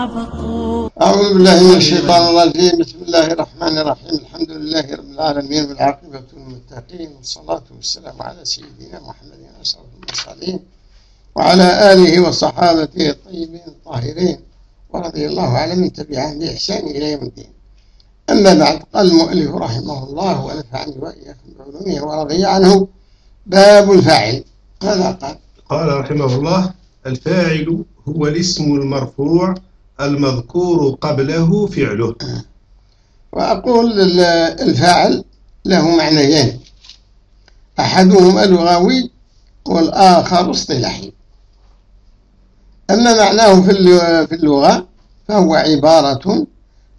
عبق أعوذ بالله من الشيطان الرجيم. بسم الله الرحمن الرحيم. الحمد لله رب العالمين والعاقبة للمتقين والصلاة والسلام على سيدنا محمد أشرف المرسلين وعلى آله وصحابته الطيبين الطاهرين ورضي الله على من تبعهم بإحسان إلى يوم الدين. أما بعد قال المؤلف رحمه الله ونفعني وإياكم بعلومه ورضي عنه. باب الفاعل. ماذا قال؟ قال رحمه الله الفاعل هو الاسم المرفوع المذكور قبله فعله. وأقول ال- الفاعل له معنيين. أحدهما لغوي والآخر اصطلاحي. أما معناه في الل- في اللغة فهو عبارة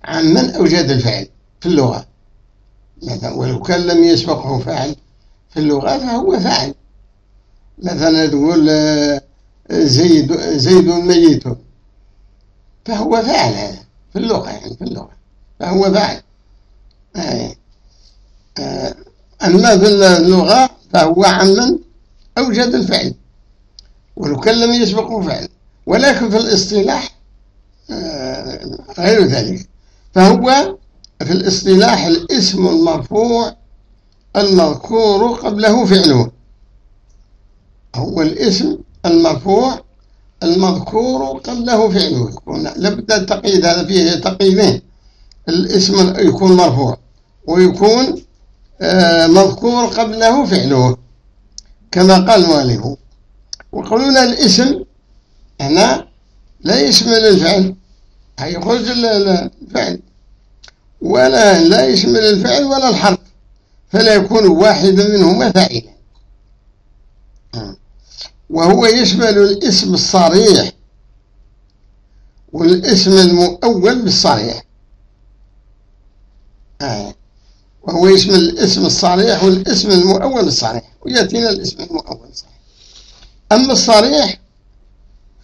عن من أوجد الفعل في اللغة. مثلا ولو كان لم يسبقه فاعل في اللغة فهو فاعل. مثلا تقول آه، زيد زيد ميت. فهو فاعل هذا في اللغة يعني في اللغة. فهو فاعل آه، آه، أما في اللغة فهو عمن أوجد الفعل. ولو كان لم يسبقه فعل. ولكن في الاصطلاح آه، غير ذلك. فهو في الاصطلاح الاسم المرفوع المذكور قبله فعله. هو الاسم المرفوع المذكور قبله فعله يكون لابد التقييد هذا فيه تقييدين الاسم يكون مرفوع ويكون آه، مذكور قبله فعله كما قال المؤلف. وقولنا الاسم هنا لا يشمل الفعل هي يخرج ال- ال- الفعل. ولا لا يشمل الفعل ولا الحرف فلا يكون واحدا منهما فاعلا. وهو يشمل الاسم الصريح والاسم المؤول بالصريح آه. وهو يشمل الاسم الصريح والاسم المؤول الصريح ويأتينا الاسم المؤول الصريح أما الصريح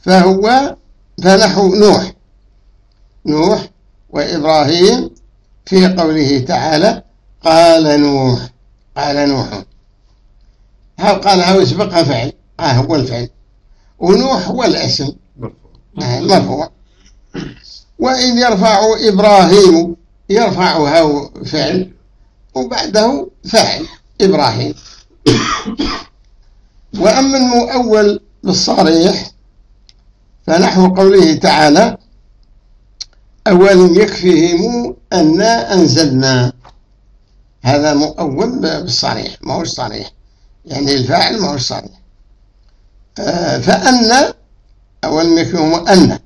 فهو فنحو نوح. نوح وإبراهيم في قوله تعالى قال نوح قال نوح. هل قال هو يسبقها فعل؟ ها هو الفعل. ونوح هو الاسم آه، مرفوع. وإذ يرفع إبراهيم يرفعها فعل وبعده فاعل إبراهيم. وأما المؤول بالصريح فنحو قوله تعالى أولم يكفيهم أنا أنزلنا؟ هذا مؤول بالصريح ما هو صريح. يعني الفاعل ما هو صريح. آه، فأن أولم يكفيهم أن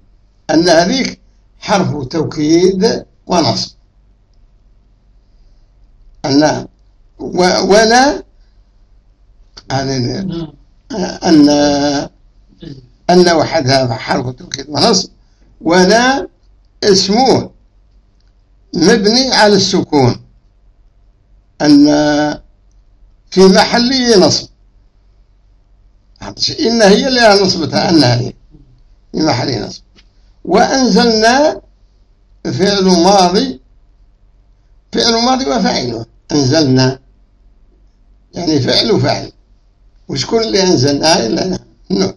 أن هذيك حرف توكيد ونصب. أن ولا هذه أن أن وحدها حرف توكيد ونصب. ولا اسمه مبني على السكون. أن في محل نصب. إن هي اللي نصبتها أن هذه في محل نصب وأنزلنا فعل ماضي فعل ماضي وفاعله. أنزلنا. يعني فعل وفاعل. وشكون اللي أنزلنا؟ إلا نوح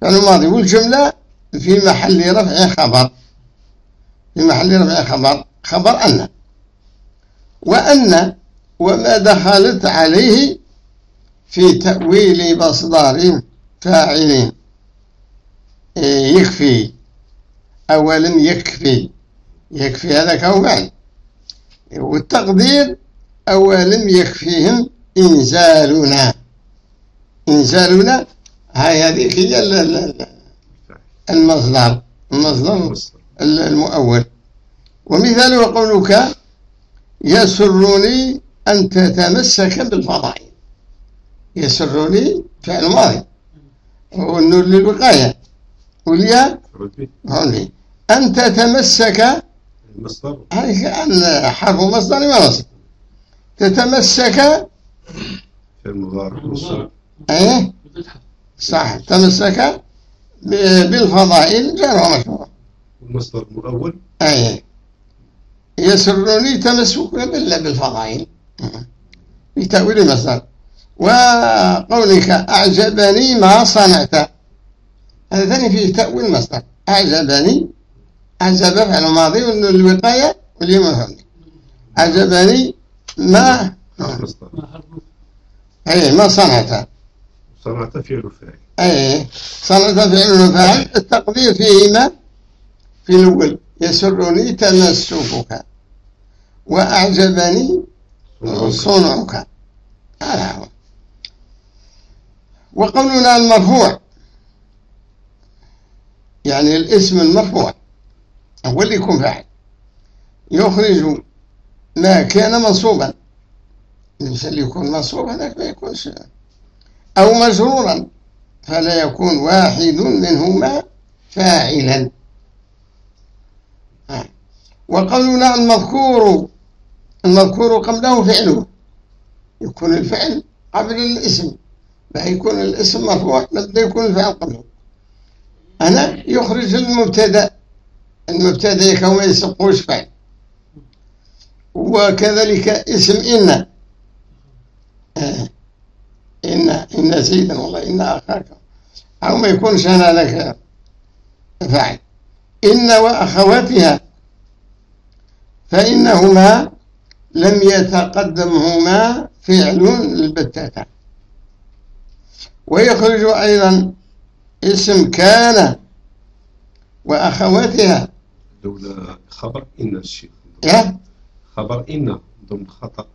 فعل ماضي. والجملة في محل رفع خبر. في محل رفع خبر. خبر أن. وأن. وما دخلت عليه في تأويل مصدر فاعل إيه، يكفي. أولا يكفي. يكفي هذا فعل والتقدير أولم يكفيهم إنزالنا. إنزالنا هاي هذيك هي ال- ال- ال- المصدر. المصدر مصدر ال- المؤول. ومثاله قولك يسرني أن تتمسك بالفضائل. يسرني فعل ماضي. والنور للوقاية. والياء هوني أن تتمسك المصدر. هاي كأن حرف مصدر ونصب تتمسك فعل مضارع مصدر إيه؟ صح. تمسك بالفضائل جار ومجرور والمصدر المؤول إيه. يسرني تمسك بال- بالفضائل. في تأويل المصدر. وقولك أعجبني ما صنعت. هذا ثاني فيه تأويل المصدر. أعجبني. أعجب فعل ماضي والوقاية واليوم مفعول أعجبني ما مصدر أي ما صنعت. صنعت فعل فاعل. أي صنعت فعل وفاعل التقدير فيهما في الأول. يسرني تمسكك وأعجبني صنعك. هذا هو وقولنا المرفوع. يعني الاسم المرفوع. هو اللي يكون فاعل. يخرج ما كان منصوبا. ليس اللي يكون منصوب هذاك ما يكونش. أو مجرورا. فلا يكون واحد منهما فاعلا. وقولنا المذكور. المذكور قبله فعله. يكون الفعل قبل الاسم. يكون الاسم مرفوع لابد يكون الفعل قبله. أنا يخرج المبتدأ. المبتدأ يكون ما يسبقوش فعل؟ وكذلك اسم إن. آه. إن إن زيدا والله إن أخاك. أو ما يكونش أنا لك فاعل. إن وأخواتها. فإنهما لم يتقدمهما فعل البتة ويخرج أيضا اسم كان وأخواتها. لولا خبر إن الشيخ. يا خبر إن ضمن خطأ.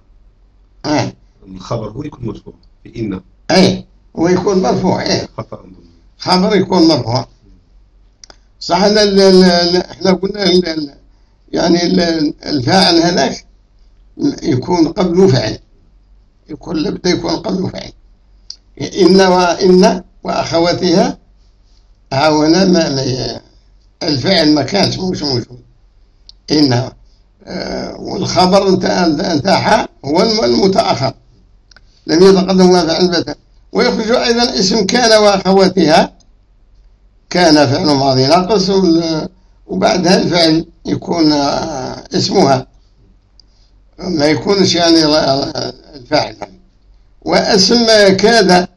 آه. الخبر هو يكون مرفوع بإن أي ويكون مرفوع إيه. خطأ. ضمن خبر يكون مرفوع. صح إحنا قلنا يعني ال- الفاعل هذاك يكون قبله فعل. يكون لابد يكون قبله فعل. إن وإن وأخواتها هاونا ما الفعل ما كانش مش موجود إن آه، والخبر انت انتاح هو الم- المتأخر. لم يتقدم ما فعل بتا ويخرج أيضا اسم كان وأخواتها. كان فعل ماضي ناقص وبعدها الفعل يكون آه، اسمها. ما يكونش يعني ال- الفاعل. واسم كاد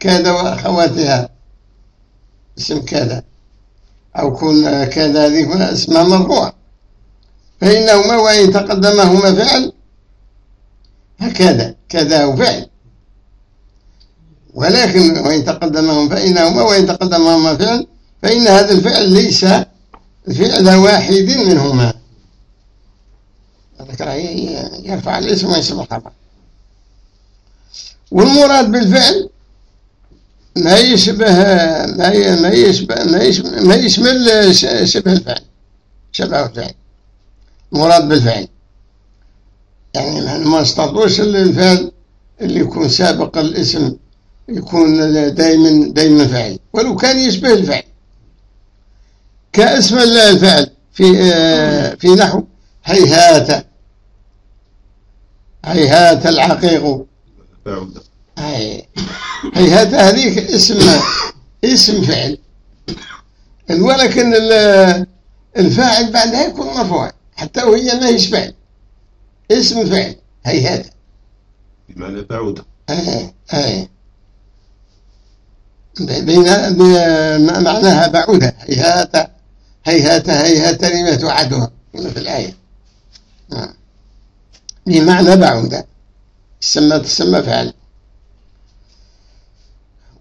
كاد وأخواتها. اسم كاد أو كن كاد هذه اسمها مرفوع فإنهما وإن تقدمهما فعل هكذا كذا وفعل ولكن وإن تقدمهم فإنهما وإن تقدمهما فعل فإن هذا الفعل ليس فعل واحد منهما. يرفع الاسم وينصب الخبر والمراد بالفعل ما يشبه ما ما يشبه ما يشبه ما يشمل شبه الفعل. شبه الفعل. مراد بالفعل. يعني ما- استطوش الفعل اللي يكون سابق الاسم يكون دائما دائما فاعل. ولو كان يشبه الفعل. كاسم الفعل في آه، في نحو هيهات. هيهات العقيق. بعود هي هيهات هذيك اسم اسم فعل. ولكن ال- الفاعل بعدها يكون مرفوع حتى وهي ما هيش فعل. اسم فعل. هيهات بمعنى بعود إيه إيه بين معناها بعودة. هيهات هيهات هيهات لما توعدها. في الآية. نعم. بمعنى بعودة. تسمى تسمى فعل.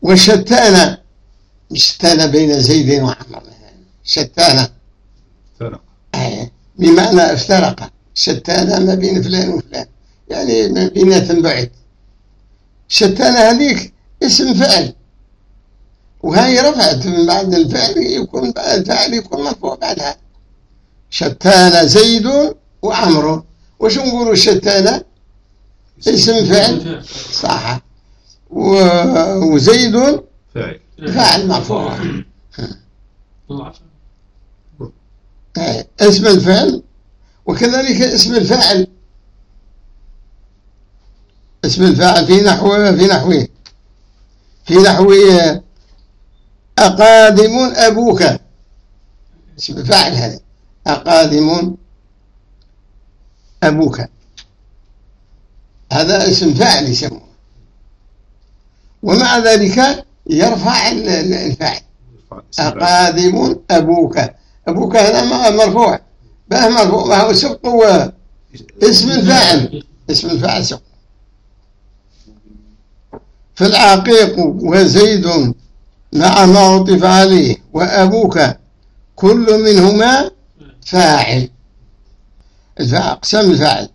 وشتان شتان بين زيد وعمر. مثلا شتان. بمعنى افترق. شتان ما بين فلان وفلان. يعني ما بيناتهم بعيد شتان هذيك اسم فعل. وهي رفعت من بعد الفعل يكون الفعل يكون مرفوع بعدها. شتان زيد وعمرو وش نقولوا شتان؟ اسم فعل صح. وزيد فاعل. فاعل مرفوع. اسم الفعل وكذلك اسم الفاعل. اسم الفاعل في نحو في نحوه. في نحو أقادم أبوك. اسم الفاعل هذا. أقادم أبوك. هذا اسم فاعل يسموه. ومع ذلك يرفع ال- ال- الفاعل. أقادم أبوك. أبوك هذا مرفوع. ما مرفوع؟ ما هو سبق اسم الفاعل. اسم الفاعل سبق. فالعقيق وزيد مع ما عطف عليه وأبوك كل منهما فاعل. الفاعل أقسام الفاعل.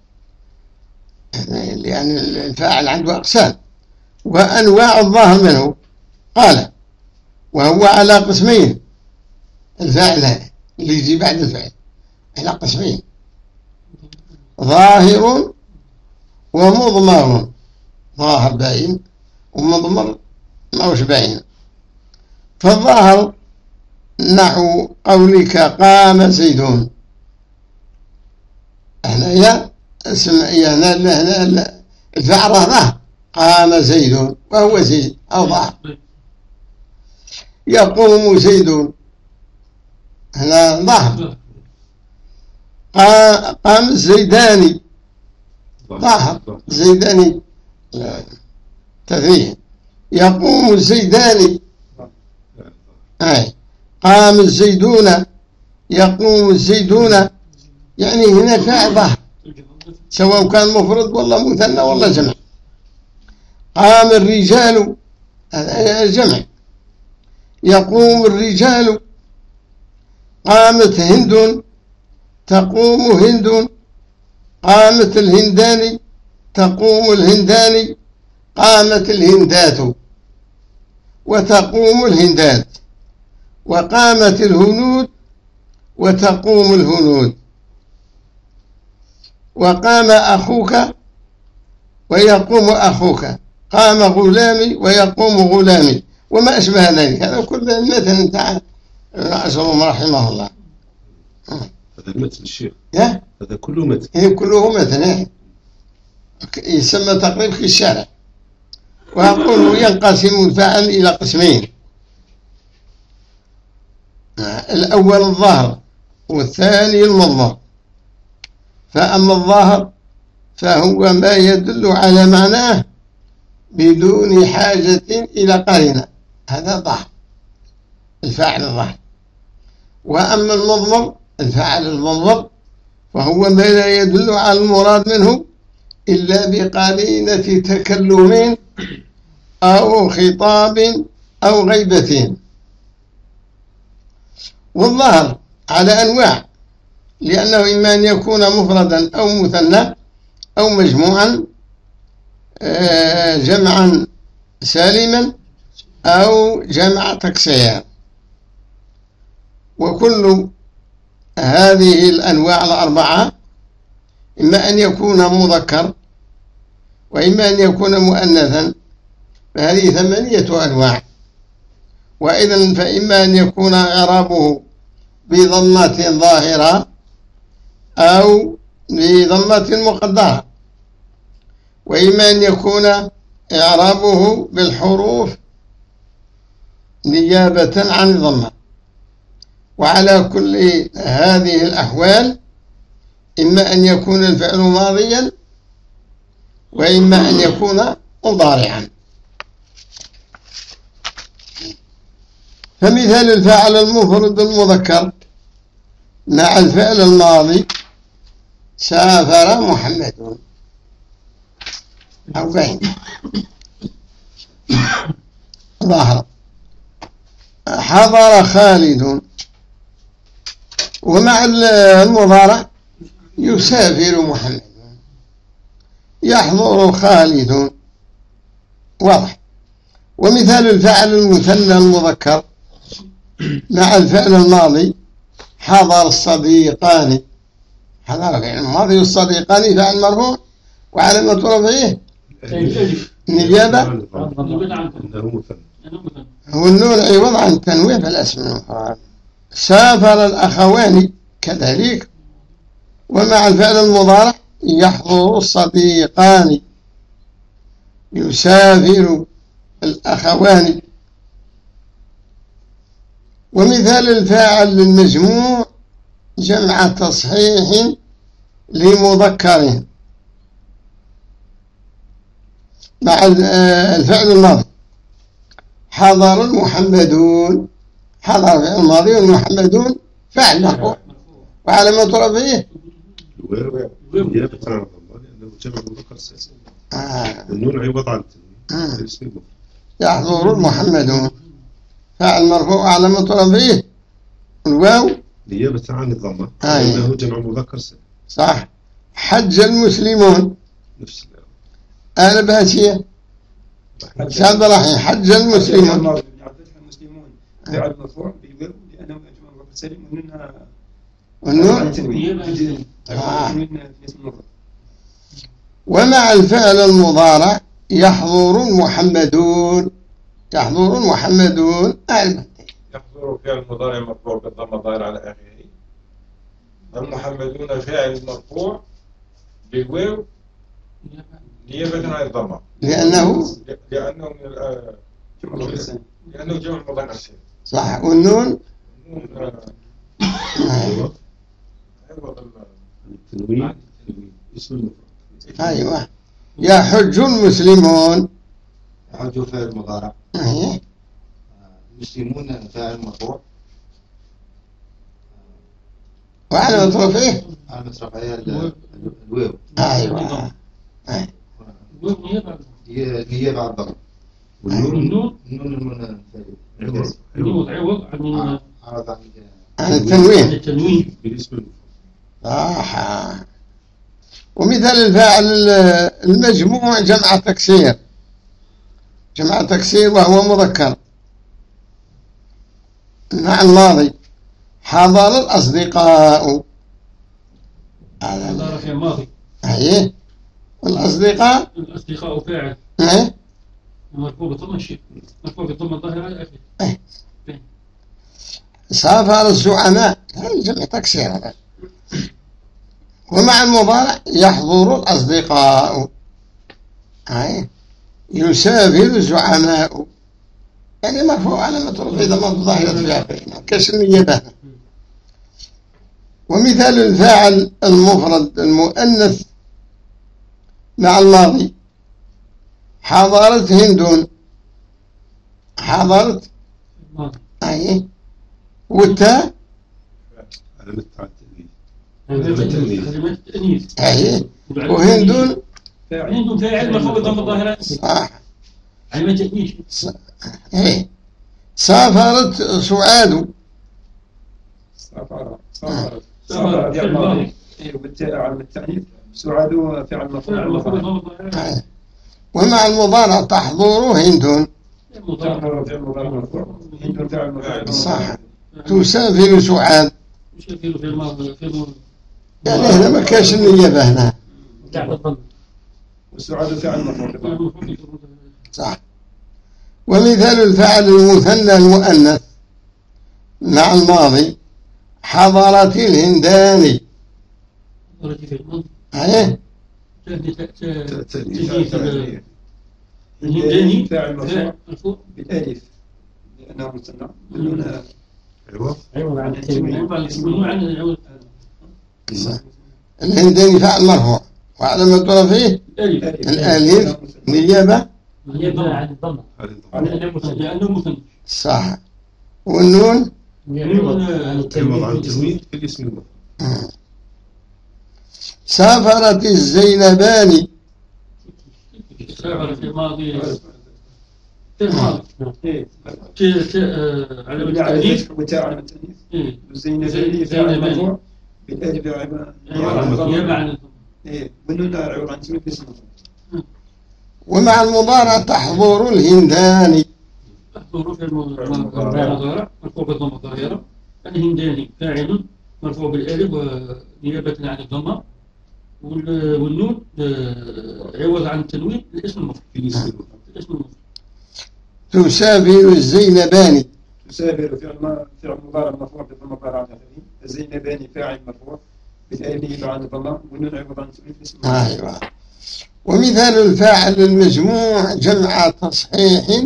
يعني الفاعل عنده أقسام. وأنواع الظاهر منه. قال وهو على قسمين. الفاعل اللي يجي بعد الفعل على قسمين. ظاهر ومضمر. ظاهر باين ومضمر ما هوش باين. فالظاهر نحو قولك قام زيدون هنا اسم يعني ظاهر قام زيد وهو زيد أو ظاهر يقوم زيد. هنا ظاهر قا- قام الزيداني ظاهر زيداني. لا، تثنية يقوم الزيداني أي. قام الزيدون يقوم الزيدون يعني هنا فاعل ظاهر سواء كان مفرد ولا مثنى ولا جمع. قام الرجال جمع. يقوم الرجال قامت هند تقوم هند. قامت الهندان تقوم الهندان. قامت الهندات وتقوم الهندات. وقامت الهنود وتقوم الهنود. وقام أخوك ويقوم أخوك. قام غلامي ويقوم غلامي. وما أشبه ذلك. هذا كله المثل بتاع أسلم رحمه الله. هذا المتن الشيخ. هذا كله متن هي كله مثل يسمى تقريب في الشارع. وأقول ينقسم الفعل إلى قسمين. الأول الظاهر والثاني المضمر. فأما الظاهر فهو ما يدل على معناه بدون حاجة إلى قرينة. هذا ظاهر الفاعل الظاهر. وأما المضمر الفاعل المضمر وهو ما لا يدل على المراد منه إلا بقرينة تكلم أو خطاب أو غيبة والظهر على أنواع لأنه إما أن يكون مفردا أو مثنى أو مجموعا آه، جمعا سالما أو جمع تكسير وكل هذه الأنواع الأربعة إما أن يكون مذكر وإما أن يكون مؤنثا فهذه ثمانية أنواع. وإذا فإما أن يكون إعرابه بضمة ظاهرة أو بضمة مقدرة. وإما أن يكون إعرابه بالحروف نيابة عن الضمة وعلى كل هذه الأحوال إما أن يكون الفعل ماضيا وإما أن يكون مضارعا. فمثال الفاعل المفرد المذكر. مع الفعل الماضي سافر محمد. فهم ظاهر. حضر خالد. ومع المضارع يسافر محمد. يحضر خالد. واضح. ومثال الفعل المثنى المذكر مع الفعل الماضي حضر الصديقان حضر الفعل الماضي والصديقان فعل مرفوع إنه مثنى أنا مثلا والنون عوض عن التنوين في الاسم المفرد سافر الأخوان كذلك. ومع الفعل المضارع يحضر الصديقان. يسافر الأخوان. ومثال الفاعل للمجموع جمع تصحيح لمذكر مع آه، الفعل الماضي. حضر المحمدون حضر فعل الماضي والمحمدون فعل مرفوع وعلامة رفعه سالم آه. عوض عن يحضر المحمدون. فعل مرفوع وعلامة رفعه الواو نيابة عن الضمة آه. لأنه جمع مذكر سالم صح. حج المسلمون. نفس. آل باتية شاب رحيم حج المسلمون. المسلمون. فعل مرفوع بالواو لأنه مجموع مذكر سالم ومنها والنون نيابة عن التنوين. آه. المفرد ومع الفعل المضارع يحضر المحمدون يحضر المحمدون آل باتية يحضر فعل مضارع مرفوع بالضمة الظاهر على آخره. المحمدون فاعل مرفوع بالواو نيابة عن الضمة لأنه؟ لأنه من ال- جمع مذكر سالم لأنه جمع مذكر سالم صح. والنون؟ النون، آه، آه. عوض ال- التنوين اسم المفرد. أيوة. يحج المسلمون. حج فاعل مضارع أيوة. المسلمون فاعل مرفوع رفعه علامة رفعها ال- الواو أيوة. الواو هي نيابة عن الضم والنون النون. النون المن عوض النون عوض عوض عن عرض عن التنوين. التنوين. صح ومثال الفاعل المجموع جمع تكسير. جمع تكسير وهو مذكر. مع الماضي حضر الأصدقاء. هذا هذا في الماضي. أيه الأصدقاء. الأصدقاء فاعل. أيه. مرفوع بضم الشيء مرفوع بضم الظاهر على آخره. سافر الزعماء. جمع تكسير. هذا ومع المضارع يحضر الأصدقاء. أي يسافر الزعماء. يعني مرفوع علامة رفع ضمان ظاهرة في آخره كسر النيابة ومثال الفاعل المفرد المؤنث مع الماضي. حضرت هند. حضرت الماضي أي. والتاء علامة التأنيث. أي وهند. فاعل عندهم فاعل مرفوع بضم الظاهر صح. علامة التأنيث أي سافرت سعاد. سافر سافر سافر سافر في فعل الماضي. ماضي إيه، على سعاد فعل الظاهر أي. ومع المضارع تحضر هند. مرفوع صح. تسافر سعاد. يشكل في الماضي. في الماضي. يعني هنا ما كاش النيابة هنا وسعاد فعل مرفوع فاعل صح. ومثال الفعل المثنى المؤنث مع الماضي حضرت الهندان. درجة في الماضي هنداني الهنداني. فاعل مرفوع فاعل بالالف لأنه مثنى بدون عوض عوض عن عوض. الهنداني فعل مرفوع. وعلامة رفعه الألف الألف نيابة نيابة عن الضمة على الضم. لأنه مثنى لأنه مثنى صح. والنون؟ عن التنوين في الاسم المفرد سافرت الزينبان سافر في الماضي. في الماضي إيه. ت- ت- آه، على الفتح وتاء على إيه. زينباني. مرفوع بالألف عبا نيابة عن الضمة إيه. والنون عوض عن المفرد. ومع المضارع تحضر الهندان تحضر في المضارع مرفوع بالضمة الظاهرة. الهنداني فاعل. مرفوع بالألف ونيابة عن الضمة. وال- والنون آه، عوض عن التنوين الاسم المفرد في الاسم المفرد تسافر الزينبان تسافر فعل ما- فعل مضارع مرفوع بالضمة الظاهرة على الزينباني فاعل مرفوع نيابة عن الضمة. والنون عوض عن التنوين الاسم أيوة. ومثال الفاعل المجموع جمع تصحيح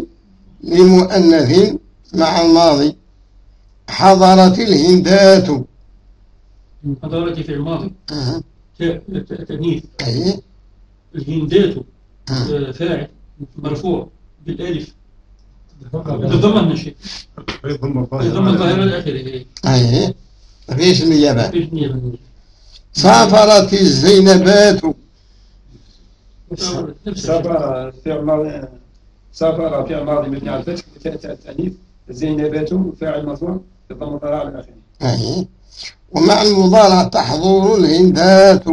لمؤنث مع الماضي. حضرت الهندات. حضارتي في الماضي. أه. تأنيث أي. الهندات. أه. فاعل. مرفوع. بالألف. بالضمة النشئ ضم بالضمة الظاهرة الآخرة أي. فيش النيابة في النيابة سافرت الزينبات. سافر فعل ماضي سافر فعل ماضي مبني على الفتح التأنيث الزينبات فاعل مرفوع على آخره أي. ومع المضارع تحضر الهندات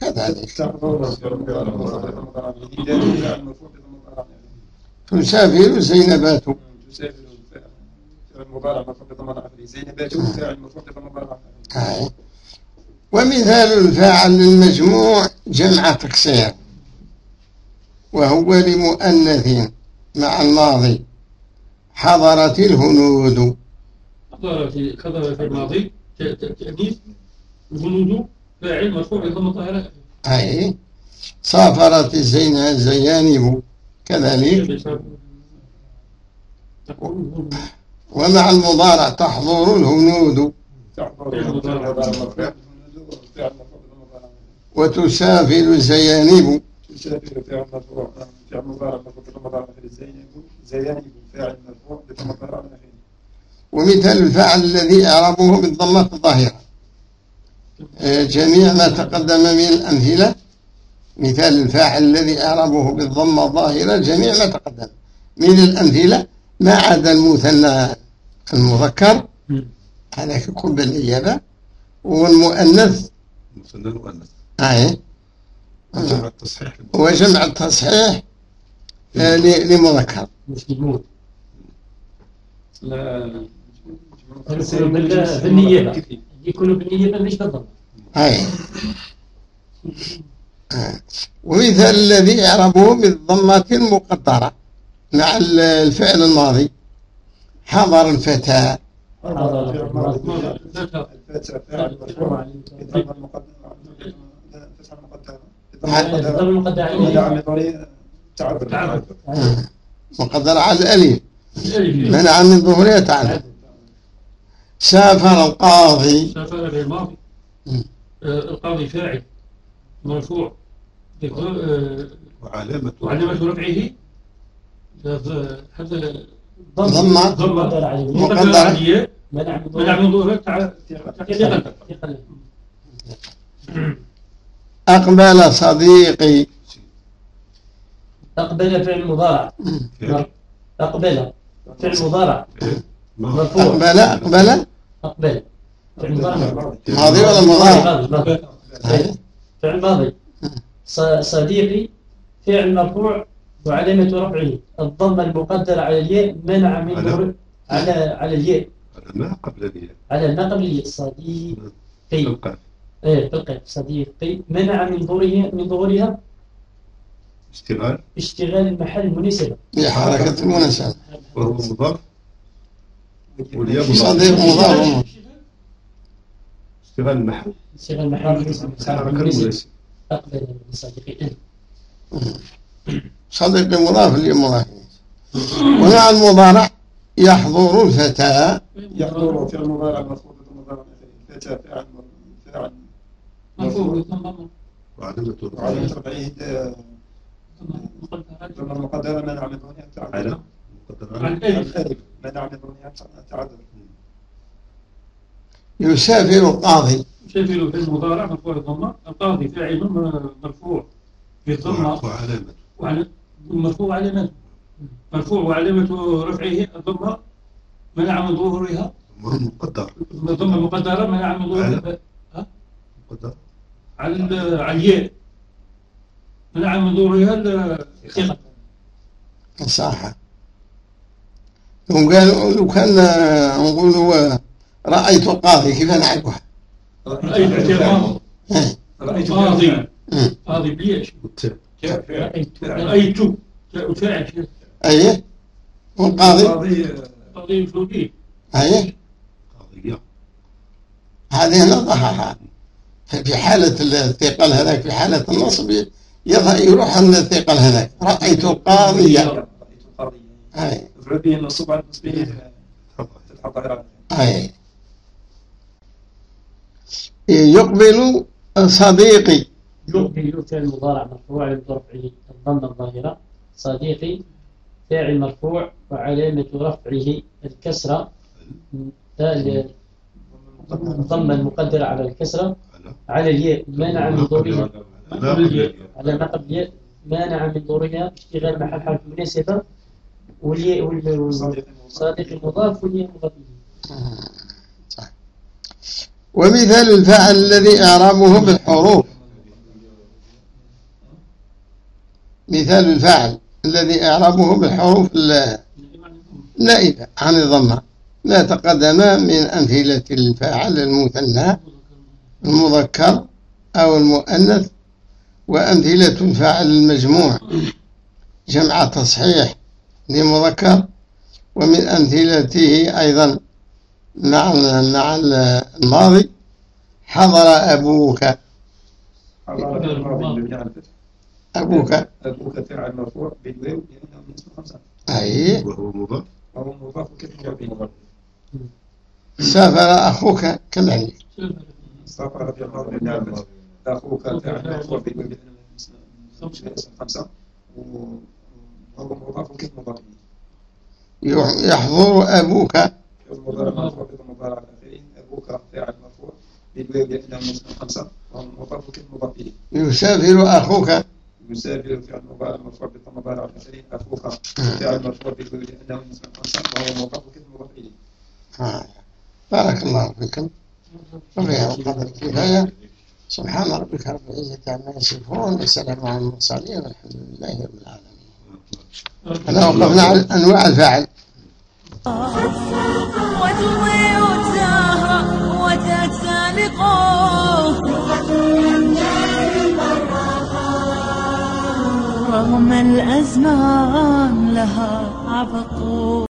كذلك. تسافر الزينبات تسافر فعل فعل مضارع مرفوع بالضمة على آخره زينبات فاعل ومثال الفاعل للمجموع جمع تكسير وهو لمؤنث مع الماضي. حضرت الهنود. حضارتي حضر في الماضي تأنيث الهنود فاعل مرفوع الظاهرة. الآخرة أي. سافرت الزين الزيانب كذلك. ومع المضارع تحضر الهنود. وتسافر الزيانب فعل مرفوع فعل مضارع مرفوع فاعل مرفوع ومثال الفاعل الذي إعرابه بالضمة الظاهرة. آه، جميع ما تقدم من الأمثلة مثال الفاعل الذي إعرابه بالضمة الظاهرة جميع ما تقدم من الأمثلة ما عدا المثنى المذكر هذا يكون بالإجابة والمؤنث. مثنى المؤنث. أي جمع التصحيح وجمع التصحيح آه، ل- لمذكر مسلمون لا بالنيابة. يكونوا بالنيابة مش بالضبط أي. آه. ومثال الذي إعرابه بالضمة المقدرة مع ال- الفعل الماضي. حضر الفتى. حضر الفتى. عليه عم يقولي تعذر تعذر. مقدرة على الألف منع من ظهورها تعالى سافر القاضي. سافر في الماضي. آه، القاضي فاعل. مرفوع. آه، وعلامة. وعلامة رفعه. هذا هذا ضمة مقدر عليه مقدرة. منع من من ظهورها تع- ثقل. يقلل. أقبل صديقي. أقبل فعل مضارع فعل أقبل فعل مضارع مرفوع أقبل أقبل. أقبل فعل مضارع ماضي ولا مضارع. فعل ماضي صديقي فعل مرفوع وعلامة رفعه. الضمة المقدرة على الياء منع من على- على على الياء. على ما قبل الياء على ما قبل الياء صديقي إيه بالقاف صديقي منع من ظهورها من ظهورها اشتغال. اشتغال المحل المناسبة لحركة المناسبة وهو مضاف والياء صديق مضاف مضاف اشتغال المحل. اشتغال المحل حركة المناسبة أقبل صديقي. صديق مضاف لمضاف ومع المضارع يحضر الفتى يحضر فعل مضارع مرفوع بالضمة الظاهرة على آخره الفتى فاعل مر- وعلامة وعلامة مقدرة الضمة المقدرة منع من منع من يسافر القاضي. شافل في المضارع مرفوع الضمة القاضي فاعل مرفوع بالضمة وعلامة وعلى مرفوع علامة. مرفوع وعلامة رفعه الضمة منع من ظهورها. مقدر الضمة المقدرة منع من ظهورها. مقدر على ال- على الياء منع من ظهورها ال- ثقة صح لو قالوا لو كان نقولوا رأيت القاضي كيف نعرفها؟ رأيت إيه. رأيت قاضي. مم. قاضي بليش رأيت. فاعل أيه والقاضي القاضي؟ قاضي فوقيه أيه هذه ظهرها في حالة الثقل هذاك في حالة النصب يظهر يروح عند الثقل هذاك رأيت القاضية رأيت القاضي أي على يقبل صديقي يقبل فعل مضارع مرفوع على رفعه الضمة الظاهرة صديقي فاعل مرفوع وعلامة رفعه الكسرة الضمة المقدرة على الكسرة على الياء مانع من ظهورها لا على نقب الياء مانع من ظهورها اشتغال محل حرف مناسبة والياء وال- والصادق المضاف والياء مضاف إليه. ومثال الفاعل الذي إعرابه بالحروف. مثال الفاعل الذي إعرابه بالحروف ال- نائبة عن الضمة. لا تقدم من أمثلة الفاعل المثنى. المذكر أو المؤنث وأمثلة الفاعل المجموع. جمع تصحيح لمذكر ومن أمثلته أيضا. مع ال- مع ال- الماضي حضر أبوك أبوك. أبوك فاعل مرفوع بالواو لأنه من اسم خمسة. أي. وهو مضاف. وهو مضاف سافر أخوك كذلك سافر في خمسة و- وهو مضاف كيف مضاف يحضر أبوك. المضارع مرفوع بضم المضارع على آخره أبوك فاعل مرفوع بالواو خمسة وهو مضاف كيف مضاف يسافر أخوك. يسافر فعل مضارع مرفوع بضم المضارع على آخره أخوك فاعل مرفوع بالواو خمسة وهو مضاف كيف مضاف إليه آه. بارك الله فيكم. وبهذا القدر كفاية سبحان ربك رب العزة عما يصفون وسلام على المرسلين والحمد لله رب العالمين. هنا وقفنا على أنواع الفاعل. رغم الأزمان لها عبق